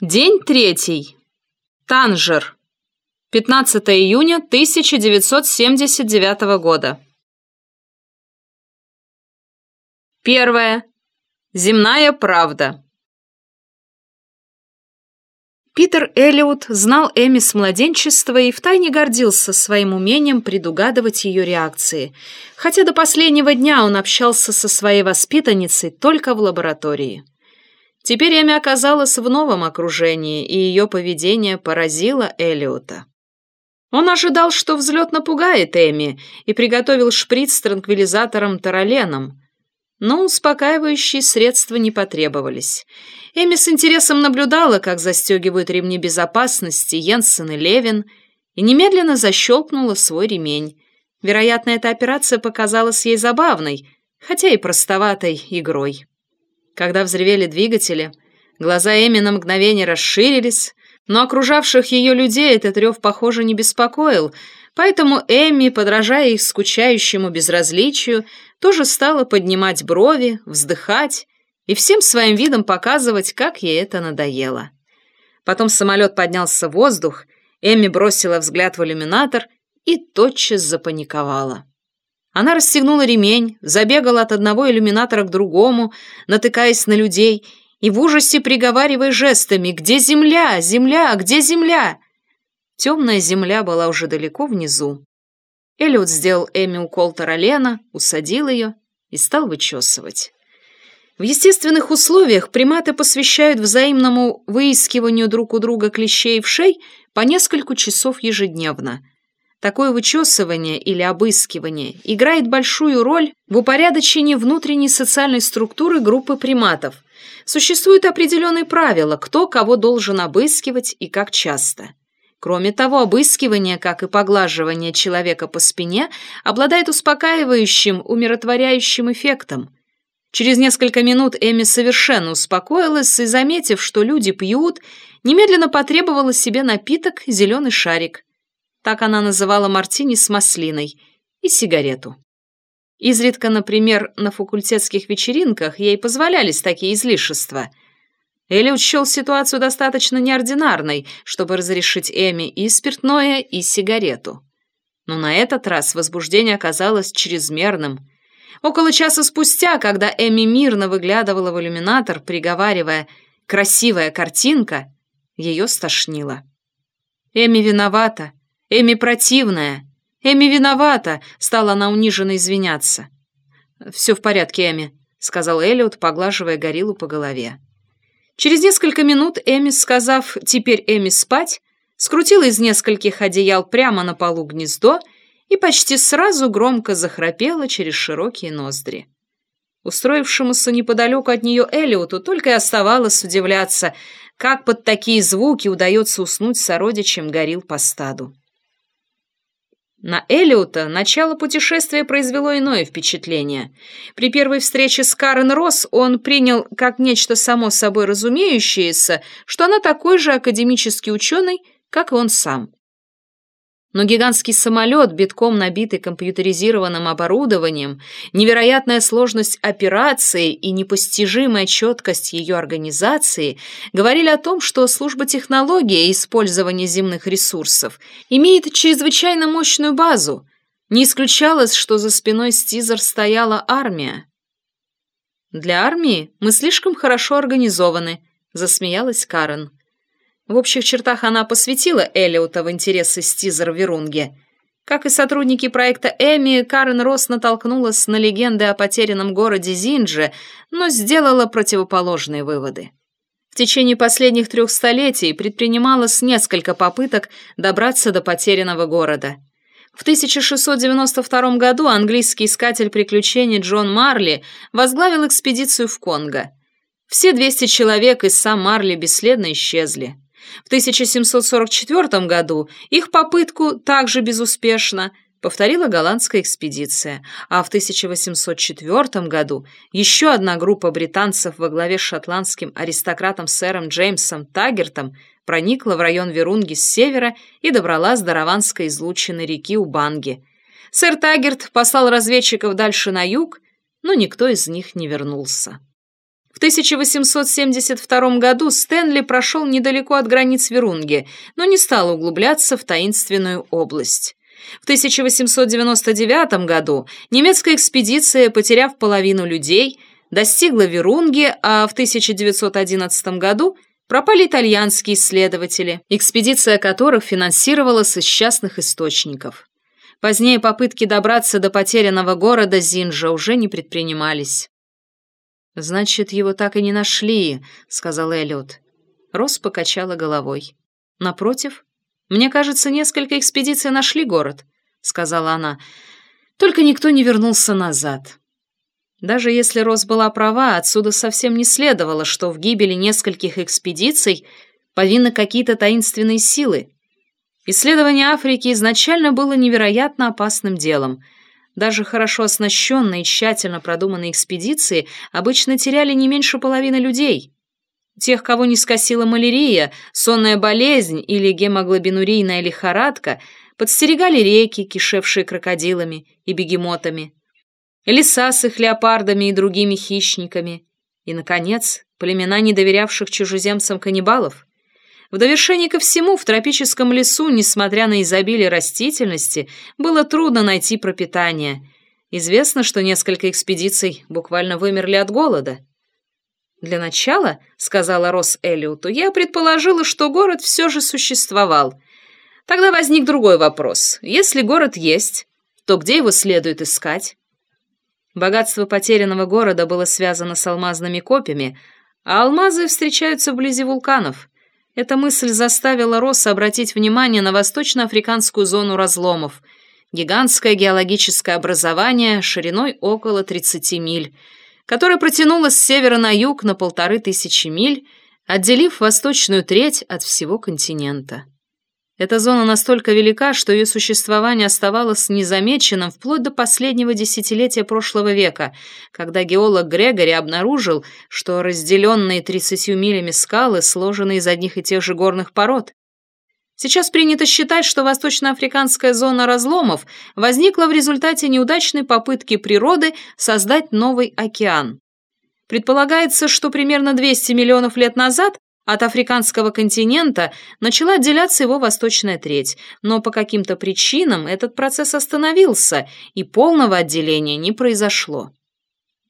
День третий. Танжер. 15 июня 1979 года. Первое. Земная правда. Питер Эллиот знал Эми с младенчества и втайне гордился своим умением предугадывать ее реакции, хотя до последнего дня он общался со своей воспитанницей только в лаборатории. Теперь Эми оказалась в новом окружении, и ее поведение поразило Элиота. Он ожидал, что взлет напугает Эми, и приготовил шприц с транквилизатором Тароленом, но успокаивающие средства не потребовались. Эми с интересом наблюдала, как застегивают ремни безопасности Йенсен и Левин, и немедленно защелкнула свой ремень. Вероятно, эта операция показалась ей забавной, хотя и простоватой игрой. Когда взревели двигатели, глаза Эми на мгновение расширились, но окружавших ее людей этот рев, похоже, не беспокоил, поэтому Эми, подражая их скучающему безразличию, тоже стала поднимать брови, вздыхать и всем своим видом показывать, как ей это надоело. Потом самолет поднялся в воздух, Эми бросила взгляд в иллюминатор и тотчас запаниковала. Она расстегнула ремень, забегала от одного иллюминатора к другому, натыкаясь на людей и в ужасе приговаривая жестами «Где земля? Земля? Где земля?» Темная земля была уже далеко внизу. Эллиот сделал Эми укол Таралена, усадил ее и стал вычесывать. В естественных условиях приматы посвящают взаимному выискиванию друг у друга клещей в шей по несколько часов ежедневно – Такое вычесывание или обыскивание играет большую роль в упорядочении внутренней социальной структуры группы приматов. Существуют определенные правила, кто кого должен обыскивать и как часто. Кроме того, обыскивание, как и поглаживание человека по спине, обладает успокаивающим, умиротворяющим эффектом. Через несколько минут Эми совершенно успокоилась и, заметив, что люди пьют, немедленно потребовала себе напиток «зеленый шарик», так она называла мартини с маслиной, и сигарету. Изредка, например, на факультетских вечеринках ей позволялись такие излишества. Элли учел ситуацию достаточно неординарной, чтобы разрешить Эми и спиртное, и сигарету. Но на этот раз возбуждение оказалось чрезмерным. Около часа спустя, когда Эми мирно выглядывала в иллюминатор, приговаривая «красивая картинка», ее стошнило. Эми виновата, Эми противная. Эми виновата, стала она униженно извиняться. «Все в порядке, Эми», — сказал Эллиот, поглаживая гориллу по голове. Через несколько минут Эми, сказав «теперь Эми спать», скрутила из нескольких одеял прямо на полу гнездо и почти сразу громко захрапела через широкие ноздри. Устроившемуся неподалеку от нее Элиоту только и оставалось удивляться, как под такие звуки удается уснуть сородичем горил по стаду. На Элиота начало путешествия произвело иное впечатление. При первой встрече с Карен Росс он принял как нечто само собой разумеющееся, что она такой же академический ученый, как и он сам. Но гигантский самолет, битком набитый компьютеризированным оборудованием, невероятная сложность операции и непостижимая четкость ее организации говорили о том, что служба технологии использования земных ресурсов имеет чрезвычайно мощную базу. Не исключалось, что за спиной Стизер стояла армия. «Для армии мы слишком хорошо организованы», — засмеялась Карен. В общих чертах она посвятила Эллиота в интересы Стизер Верунге. Как и сотрудники проекта Эми, Карен Росс натолкнулась на легенды о потерянном городе Зиндже, но сделала противоположные выводы. В течение последних трех столетий предпринималось несколько попыток добраться до потерянного города. В 1692 году английский искатель приключений Джон Марли возглавил экспедицию в Конго. Все 200 человек из сам Марли бесследно исчезли. В 1744 году их попытку также безуспешно повторила голландская экспедиция, а в 1804 году еще одна группа британцев во главе с шотландским аристократом сэром Джеймсом Таггертом проникла в район Верунги с севера и добралась до Раванской излучины реки Убанги. Сэр Таггерт послал разведчиков дальше на юг, но никто из них не вернулся. В 1872 году Стэнли прошел недалеко от границ Верунги, но не стал углубляться в таинственную область. В 1899 году немецкая экспедиция, потеряв половину людей, достигла Верунги, а в 1911 году пропали итальянские исследователи, экспедиция которых финансировалась из частных источников. Позднее попытки добраться до потерянного города Зинджа уже не предпринимались. «Значит, его так и не нашли», — сказал Эллиот. Рос покачала головой. «Напротив, мне кажется, несколько экспедиций нашли город», — сказала она. «Только никто не вернулся назад». Даже если Рос была права, отсюда совсем не следовало, что в гибели нескольких экспедиций повинны какие-то таинственные силы. Исследование Африки изначально было невероятно опасным делом — даже хорошо оснащенные и тщательно продуманные экспедиции обычно теряли не меньше половины людей. Тех, кого не скосила малярия, сонная болезнь или гемоглобинурийная лихорадка, подстерегали реки, кишевшие крокодилами и бегемотами, леса с их леопардами и другими хищниками, и, наконец, племена недоверявших чужеземцам каннибалов – в довершение ко всему, в тропическом лесу, несмотря на изобилие растительности, было трудно найти пропитание. Известно, что несколько экспедиций буквально вымерли от голода. «Для начала, — сказала Росс Эллиоту, — я предположила, что город все же существовал. Тогда возник другой вопрос. Если город есть, то где его следует искать?» Богатство потерянного города было связано с алмазными копьями, а алмазы встречаются вблизи вулканов. Эта мысль заставила Росса обратить внимание на восточноафриканскую зону разломов, гигантское геологическое образование шириной около 30 миль, которое протянулось с севера на юг на полторы тысячи миль, отделив восточную треть от всего континента. Эта зона настолько велика, что ее существование оставалось незамеченным вплоть до последнего десятилетия прошлого века, когда геолог Грегори обнаружил, что разделенные 30 милями скалы сложены из одних и тех же горных пород. Сейчас принято считать, что восточноафриканская зона разломов возникла в результате неудачной попытки природы создать новый океан. Предполагается, что примерно 200 миллионов лет назад от африканского континента начала отделяться его восточная треть, но по каким-то причинам этот процесс остановился, и полного отделения не произошло.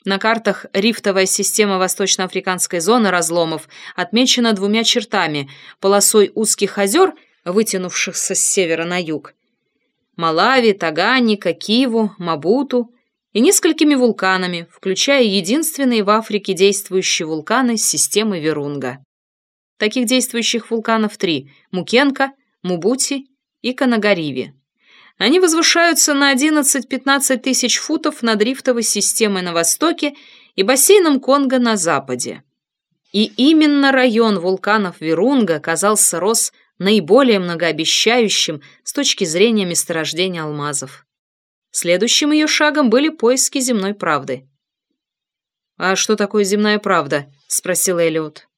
На картах рифтовая система восточноафриканской зоны разломов отмечена двумя чертами – полосой узких озер, вытянувшихся с севера на юг, Малави, Таганика, Киву, Мабуту и несколькими вулканами, включая единственные в Африке действующие вулканы системы Верунга. Таких действующих вулканов три – Мукенка, Мубути и Канагариви. Они возвышаются на 11-15 тысяч футов над рифтовой системой на востоке и бассейном Конго на западе. И именно район вулканов Верунга оказался рос наиболее многообещающим с точки зрения месторождения алмазов. Следующим ее шагом были поиски земной правды. «А что такое земная правда?» — спросил Эллиот.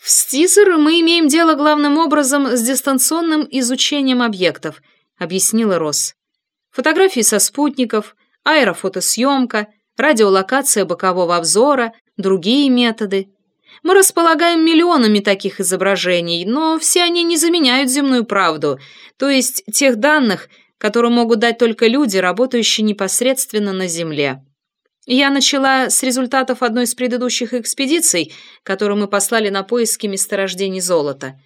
В Стизер мы имеем дело главным образом с дистанционным изучением объектов, объяснила Росс. Фотографии со спутников, аэрофотосъемка, радиолокация бокового обзора, другие методы. Мы располагаем миллионами таких изображений, но все они не заменяют земную правду, то есть тех данных, которые могут дать только люди, работающие непосредственно на Земле. Я начала с результатов одной из предыдущих экспедиций, которую мы послали на поиски месторождений золота.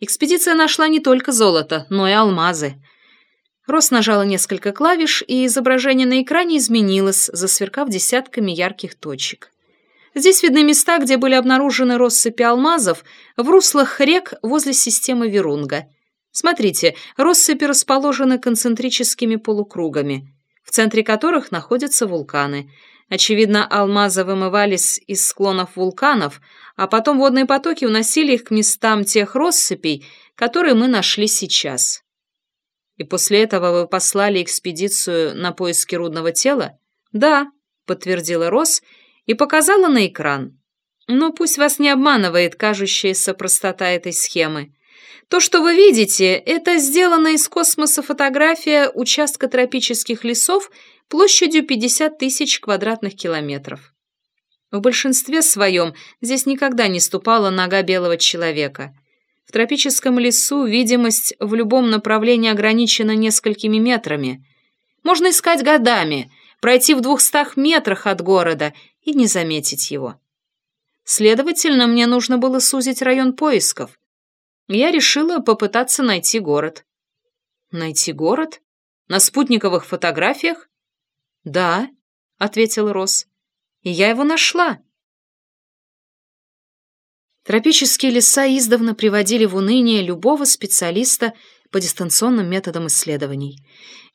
Экспедиция нашла не только золото, но и алмазы. Рос нажала несколько клавиш, и изображение на экране изменилось, засверкав десятками ярких точек. Здесь видны места, где были обнаружены россыпи алмазов в руслах рек возле системы Верунга. Смотрите, россыпи расположены концентрическими полукругами, в центре которых находятся вулканы – Очевидно, алмазы вымывались из склонов вулканов, а потом водные потоки уносили их к местам тех россыпей, которые мы нашли сейчас. И после этого вы послали экспедицию на поиски рудного тела? Да, подтвердила Росс и показала на экран. Но пусть вас не обманывает кажущаяся простота этой схемы. То, что вы видите, это сделана из космоса фотография участка тропических лесов площадью 50 тысяч квадратных километров. В большинстве своем здесь никогда не ступала нога белого человека. В тропическом лесу видимость в любом направлении ограничена несколькими метрами. Можно искать годами, пройти в двухстах метрах от города и не заметить его. Следовательно, мне нужно было сузить район поисков. Я решила попытаться найти город. Найти город? На спутниковых фотографиях? Да, ответил Росс. И я его нашла. Тропические леса издавна приводили в уныние любого специалиста по дистанционным методам исследований.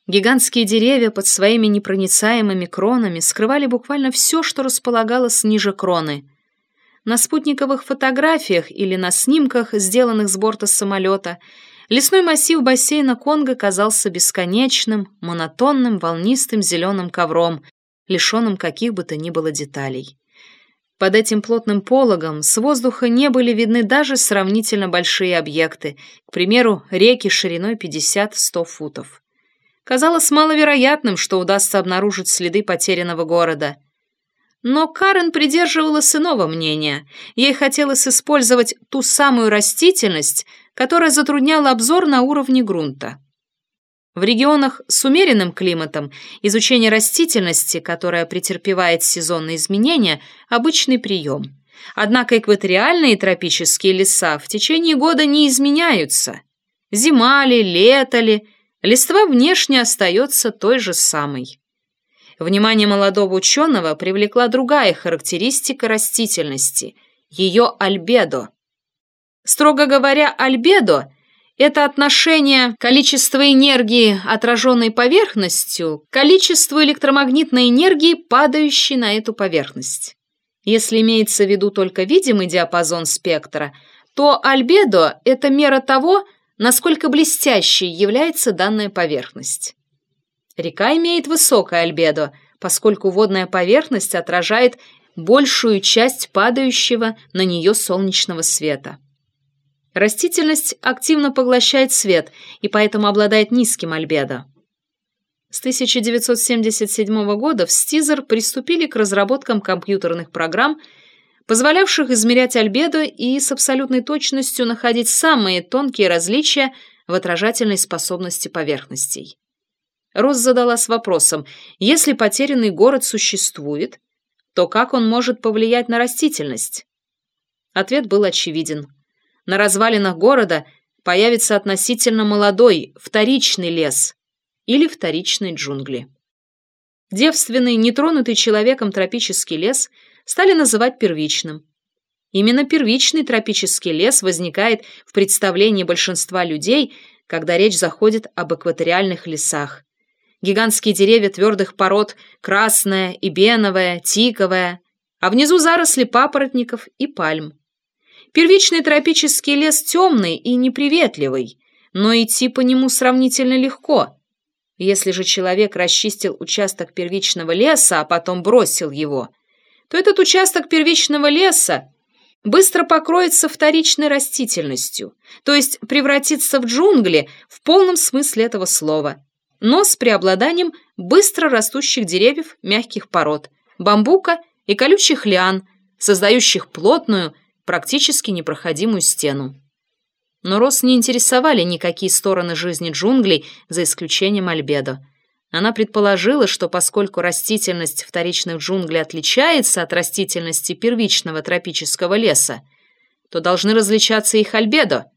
Гигантские деревья под своими непроницаемыми кронами скрывали буквально все, что располагалось ниже кроны. На спутниковых фотографиях или на снимках, сделанных с борта самолета, лесной массив бассейна Конго казался бесконечным, монотонным, волнистым зеленым ковром, лишенным каких бы то ни было деталей. Под этим плотным пологом с воздуха не были видны даже сравнительно большие объекты, к примеру, реки шириной 50-100 футов. Казалось маловероятным, что удастся обнаружить следы потерянного города. Но Карен придерживалась иного мнения. Ей хотелось использовать ту самую растительность, которая затрудняла обзор на уровне грунта. В регионах с умеренным климатом изучение растительности, которая претерпевает сезонные изменения, обычный прием. Однако экваториальные тропические леса в течение года не изменяются. Зима ли, лето ли, листва внешне остается той же самой. Внимание молодого ученого привлекла другая характеристика растительности – ее альбедо. Строго говоря, альбедо – это отношение количества энергии, отраженной поверхностью, к количеству электромагнитной энергии, падающей на эту поверхность. Если имеется в виду только видимый диапазон спектра, то альбедо – это мера того, насколько блестящей является данная поверхность. Река имеет высокое альбедо, поскольку водная поверхность отражает большую часть падающего на нее солнечного света. Растительность активно поглощает свет и поэтому обладает низким альбедо. С 1977 года в Стизер приступили к разработкам компьютерных программ, позволявших измерять альбедо и с абсолютной точностью находить самые тонкие различия в отражательной способности поверхностей. Росс задалась вопросом, если потерянный город существует, то как он может повлиять на растительность? Ответ был очевиден – на развалинах города появится относительно молодой вторичный лес или вторичные джунгли. Девственный, нетронутый человеком тропический лес стали называть первичным. Именно первичный тропический лес возникает в представлении большинства людей, когда речь заходит об экваториальных лесах. Гигантские деревья твердых пород – красная, ибеновая, тиковая, а внизу заросли папоротников и пальм. Первичный тропический лес темный и неприветливый, но идти по нему сравнительно легко. Если же человек расчистил участок первичного леса, а потом бросил его, то этот участок первичного леса быстро покроется вторичной растительностью, то есть превратится в джунгли в полном смысле этого слова, но с преобладанием быстро растущих деревьев мягких пород, бамбука и колючих лиан, создающих плотную, практически непроходимую стену. Но Рос не интересовали никакие стороны жизни джунглей, за исключением альбедо. Она предположила, что поскольку растительность вторичных джунглей отличается от растительности первичного тропического леса, то должны различаться их альбедо.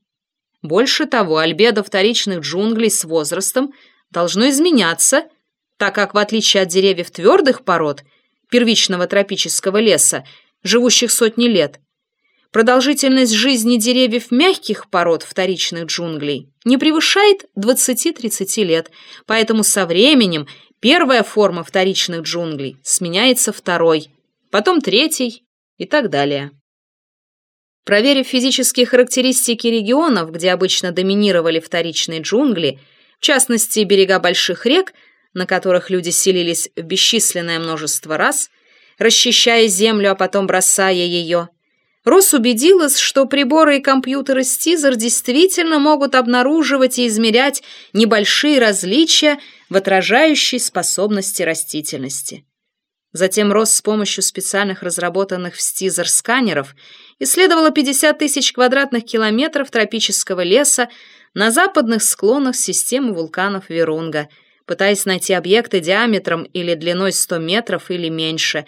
Больше того, альбедо вторичных джунглей с возрастом должно изменяться, так как, в отличие от деревьев твердых пород первичного тропического леса, живущих сотни лет, продолжительность жизни деревьев мягких пород вторичных джунглей не превышает 20-30 лет, поэтому со временем первая форма вторичных джунглей сменяется второй, потом третий и так далее. Проверив физические характеристики регионов, где обычно доминировали вторичные джунгли, в частности берега больших рек, на которых люди селились в бесчисленное множество раз, расчищая землю, а потом бросая ее – Росс убедилась, что приборы и компьютеры Стизер действительно могут обнаруживать и измерять небольшие различия в отражающей способности растительности. Затем Росс с помощью специальных разработанных в Стизер сканеров исследовала 50 тысяч квадратных километров тропического леса на западных склонах системы вулканов Верунга, пытаясь найти объекты диаметром или длиной 100 метров или меньше,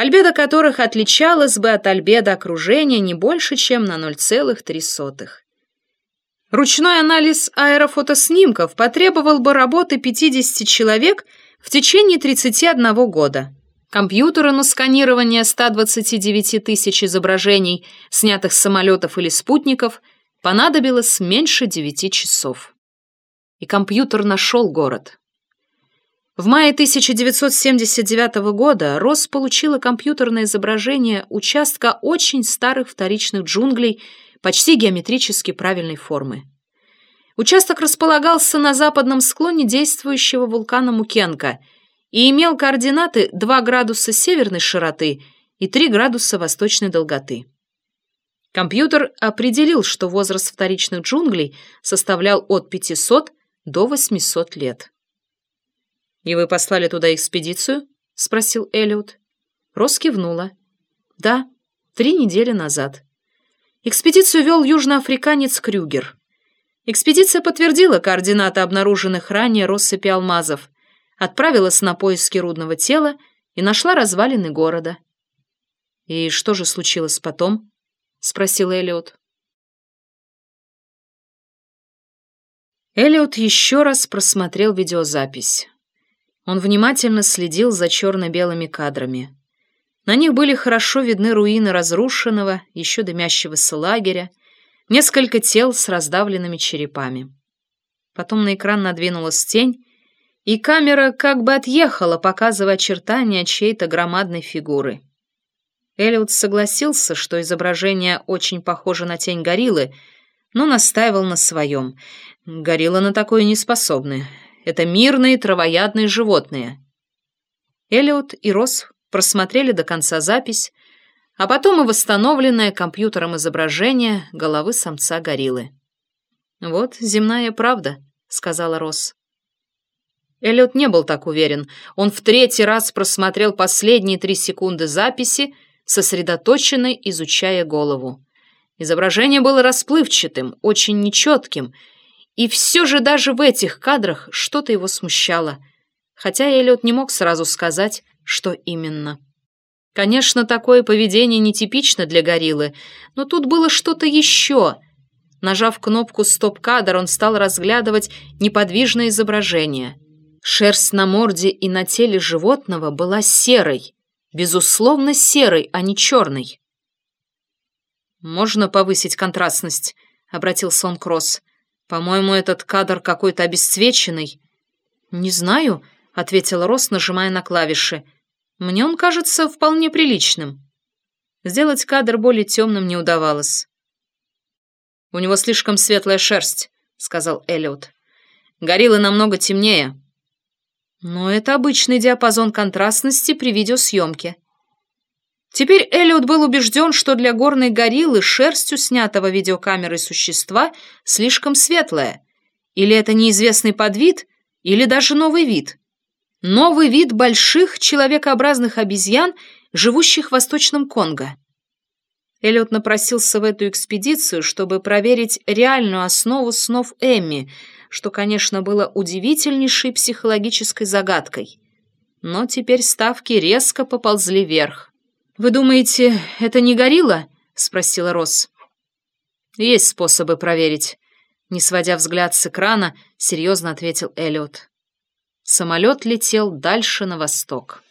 альбедо которых отличалось бы от альбедо окружения не больше, чем на 0,3. Ручной анализ аэрофотоснимков потребовал бы работы 50 человек в течение 31 года. Компьютера на сканирование 129 тысяч изображений, снятых с самолетов или спутников, понадобилось меньше 9 часов. И компьютер нашел город. В мае 1979 года Росс получила компьютерное изображение участка очень старых вторичных джунглей почти геометрически правильной формы. Участок располагался на западном склоне действующего вулкана Мукенко – и имел координаты 2 градуса северной широты и 3 градуса восточной долготы. Компьютер определил, что возраст вторичных джунглей составлял от 500 до 800 лет. «И вы послали туда экспедицию?» — спросил Эллиот. Рос кивнула. «Да, три недели назад. Экспедицию вел южноафриканец Крюгер. Экспедиция подтвердила координаты обнаруженных ранее россыпи алмазов — отправилась на поиски рудного тела и нашла развалины города. «И что же случилось потом?» — спросил Элиот. Элиот еще раз просмотрел видеозапись. Он внимательно следил за черно-белыми кадрами. На них были хорошо видны руины разрушенного, еще дымящегося лагеря, несколько тел с раздавленными черепами. Потом на экран надвинулась тень, и камера как бы отъехала, показывая очертания чьей-то громадной фигуры. Эллиот согласился, что изображение очень похоже на тень гориллы, но настаивал на своем. Гориллы на такое не способны. Это мирные травоядные животные. Эллиот и Росс просмотрели до конца запись, а потом и восстановленное компьютером изображение головы самца гориллы. «Вот земная правда», — сказала Росс. Эллиот не был так уверен. Он в третий раз просмотрел последние три секунды записи, сосредоточенно изучая голову. Изображение было расплывчатым, очень нечетким, и все же даже в этих кадрах что-то его смущало, хотя Эллиот не мог сразу сказать, что именно. Конечно, такое поведение нетипично для гориллы, но тут было что-то еще. Нажав кнопку «Стоп-кадр», он стал разглядывать неподвижное изображение — Шерсть на морде и на теле животного была серой, безусловно серой, а не черной. «Можно повысить контрастность?» — обратился он Кросс. «По-моему, этот кадр какой-то обесцвеченный». «Не знаю», — ответила Росс, нажимая на клавиши. «Мне он кажется вполне приличным». Сделать кадр более темным не удавалось. «У него слишком светлая шерсть», — сказал Эллиот. «Гориллы намного темнее, но это обычный диапазон контрастности при видеосъемке. Теперь Эллиот был убежден, что для горной гориллы шерстью снятого видеокамерой существа слишком светлая. Или это неизвестный подвид, или даже новый вид. Новый вид больших человекообразных обезьян, живущих в Восточном Конго. Эллиот напросился в эту экспедицию, чтобы проверить реальную основу снов Эмми – что, конечно, было удивительнейшей психологической загадкой. Но теперь ставки резко поползли вверх. «Вы думаете, это не горилла?» — спросила Росс. «Есть способы проверить». Не сводя взгляд с экрана, серьезно ответил Эллиот. Самолет летел дальше на восток.